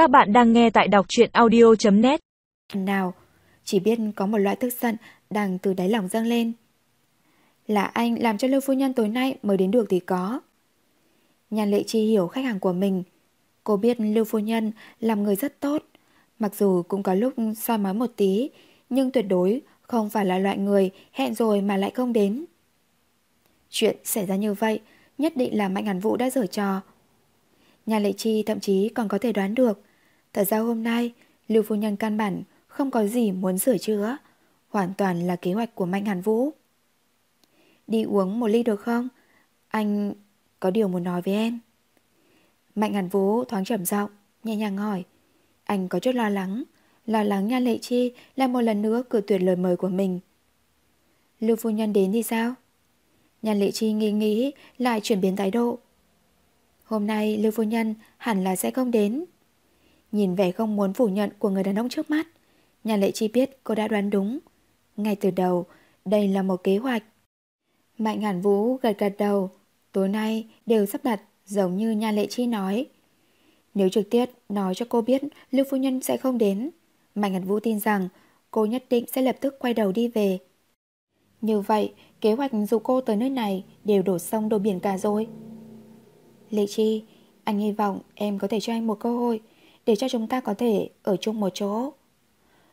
Các bạn đang nghe tại đọc truyện audio.net Nào, chỉ biết có một loại tức giận đang từ đáy lòng dâng lên. Là anh làm cho Lưu Phu Nhân tối nay mới đến được thì có. Nhàn Lệ Chi hiểu khách hàng của mình. Cô biết Lưu Phu Nhân làm người rất tốt. Mặc dù cũng có lúc soi mói một tí, nhưng tuyệt đối không phải là loại người hẹn rồi mà lại không đến. Chuyện xảy ra như vậy, nhất định là Mạnh Hàn Vũ đã giở trò. Nhà Lệ Chi thậm chí còn có thể đoán được. Thật ra hôm nay, Lưu Phu Nhân căn bản không có gì muốn sửa chữa. Hoàn toàn là kế hoạch của Mạnh Hàn Vũ. Đi uống một ly được không? Anh có điều muốn nói với em. Mạnh Hàn Vũ thoáng trầm giọng, nhẹ nhàng hỏi. Anh có chút lo lắng. Lo lắng Nha Lệ Chi lại một lần nữa cử tuyệt lời mời của mình. Lưu Phu Nhân đến thì sao? Nhan Lệ Chi nghi nghĩ lại chuyển biến thái độ. Hôm nay Lưu Phu Nhân hẳn là sẽ không đến. Nhìn vẻ không muốn phủ nhận của người đàn ông trước mắt, nhà Lệ Chi biết cô đã đoán đúng. Ngay từ đầu, đây là một kế hoạch. Mạnh Hàn Vũ gật gật đầu, tối nay đều sắp đặt giống như nhà Lệ Chi nói. Nếu trực tiếp nói cho cô biết Lưu Phu Nhân sẽ không đến, Mạnh Hàn Vũ tin rằng cô nhất định sẽ lập tức quay đầu đi về. Như vậy, kế hoạch dù cô tới nơi này đều đổ sông đổ biển cả rồi. Lệ Chi, anh hy vọng em có thể cho anh một cơ hội để cho chúng ta có thể ở chung một chỗ.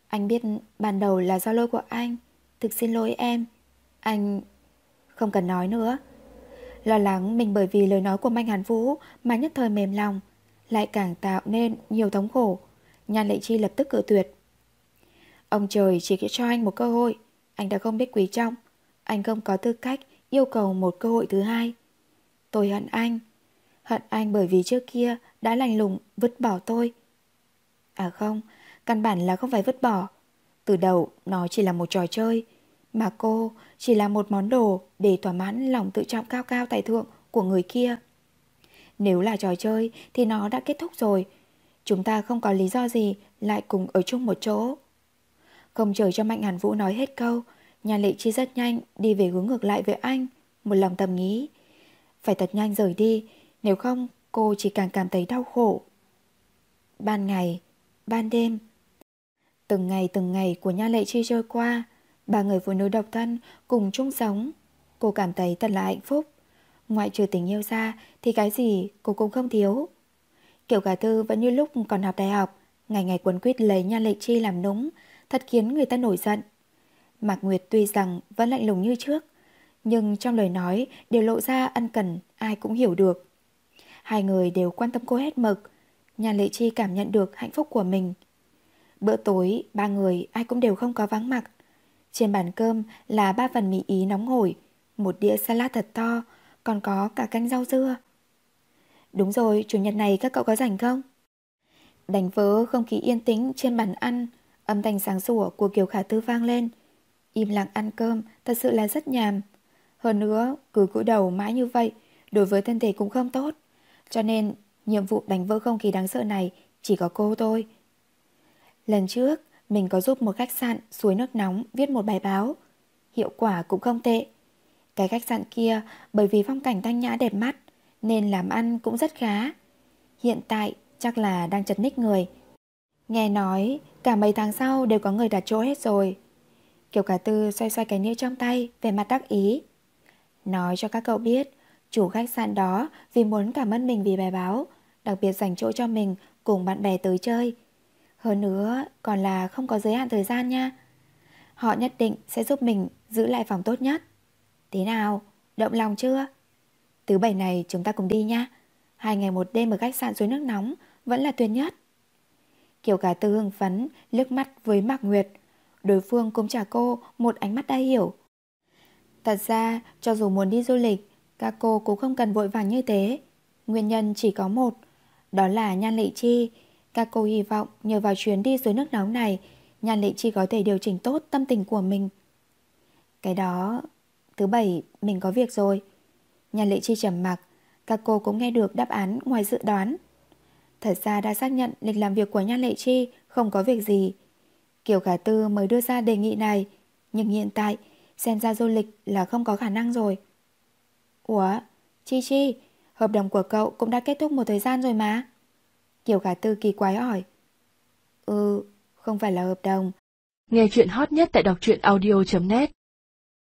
Anh biết ban đầu là do lỗi của anh, thực xin lỗi em. Anh... không cần nói nữa. Lo lắng mình bởi vì lời nói của Mạnh Hàn Vũ mà nhất thời mềm lòng, lại càng tạo nên nhiều thống khổ. Nhan Lệ Chi lập tức cự tuyệt. Ông trời chỉ cho anh một cơ hội, anh đã không biết quý trọng. Anh không có tư cách yêu cầu một cơ hội thứ hai. Tôi hận anh. Hận anh bởi vì trước kia đã lành lùng vứt bỏ tôi. À không, căn bản là không phải vứt bỏ. Từ đầu nó chỉ là một trò chơi, mà cô chỉ là một món đồ để thỏa mãn lòng tự trọng cao cao tài thượng của người kia. Nếu là trò chơi thì nó đã kết thúc rồi. Chúng ta không có lý do gì lại cùng ở chung một chỗ. Không chờ cho Mạnh Hàn Vũ nói hết câu, nhà lệ chi rất nhanh đi về hướng ngược lại với anh, một lòng tầm nghĩ. Phải thật nhanh rời đi, nếu không cô chỉ càng cảm thấy đau khổ. Ban ngày, ban đêm. Từng ngày từng ngày của Nha Lệ Chi trôi qua, ba người phụ nữ độc thân cùng chung sống. Cô cảm thấy thật là hạnh phúc. Ngoại trừ tình yêu ra thì cái gì cô cũng không thiếu. Kiểu cả tư vẫn như lúc còn học đại học, ngày ngày quấn quýt lấy Nha Lệ Chi làm núng, thật khiến người ta nổi giận. Mạc Nguyệt tuy rằng vẫn lạnh lùng như trước, nhưng trong lời nói đều lộ ra ân cần, ai cũng hiểu được. Hai người đều quan tâm cô hết mực. Nhà Lệ Chi cảm nhận được hạnh phúc của mình. Bữa tối, ba người ai cũng đều không có vắng mặt. Trên bàn cơm là ba phần mì ý nóng hổi, một đĩa salad thật to, còn có cả canh rau dưa. Đúng rồi, chủ nhật này các cậu có rảnh không? Đánh vỡ không khí yên tĩnh trên bàn ăn, âm thanh sáng sủa của Kiều Khả Tư vang lên. Im lặng ăn cơm thật sự là rất nhàm. Hơn nữa, cứ cúi đầu mãi như vậy, đối với thân thể cũng không tốt. Cho nên nhiệm vụ đánh vỡ không khí đáng sợ này chỉ có cô thôi. Lần trước, mình có giúp một khách sạn suối nước nóng viết một bài báo. Hiệu quả cũng không tệ. Cái khách sạn kia bởi vì phong cảnh thanh nhã đẹp mắt nên làm ăn cũng rất khá. Hiện tại chắc là đang chật ních người. Nghe nói cả mấy tháng sau đều có người đặt chỗ hết rồi. Kiều cả tư xoay xoay cái nĩa trong tay về mặt đắc ý. Nói cho các cậu biết Chủ khách sạn đó vì muốn cảm ơn mình vì bài báo, đặc biệt dành chỗ cho mình cùng bạn bè tới chơi. Hơn nữa còn là không có giới hạn thời gian nha. Họ nhất định sẽ giúp mình giữ lại phòng tốt nhất. Thế nào? Động lòng chưa? Thứ bảy này chúng ta cùng đi nha. Hai ngày một đêm ở khách sạn suối nước nóng vẫn là tuyệt nhất. Kiều cả tư hưng phấn liếc mắt với Mạc Nguyệt. Đối phương cũng trả cô một ánh mắt đa hiểu. Thật ra, cho dù muốn đi du lịch, các cô cũng không cần vội vàng như thế. Nguyên nhân chỉ có một, đó là Nhan Lệ Chi. Các cô hy vọng nhờ vào chuyến đi dưới nước nóng này, Nhan Lệ Chi có thể điều chỉnh tốt tâm tình của mình. Cái đó, thứ bảy mình có việc rồi. Nhan Lệ Chi trầm mặc, các cô cũng nghe được đáp án ngoài dự đoán. Thật ra đã xác nhận lịch làm việc của Nhan Lệ Chi không có việc gì. Kiều Cả Tư mới đưa ra đề nghị này, nhưng hiện tại xem ra du lịch là không có khả năng rồi. Ủa, Chi Chi, hợp đồng của cậu cũng đã kết thúc một thời gian rồi mà. Kiều Khả Tư kỳ quái hỏi. Ừ, không phải là hợp đồng. Nghe chuyện hot nhất tại đọc truyện audio.net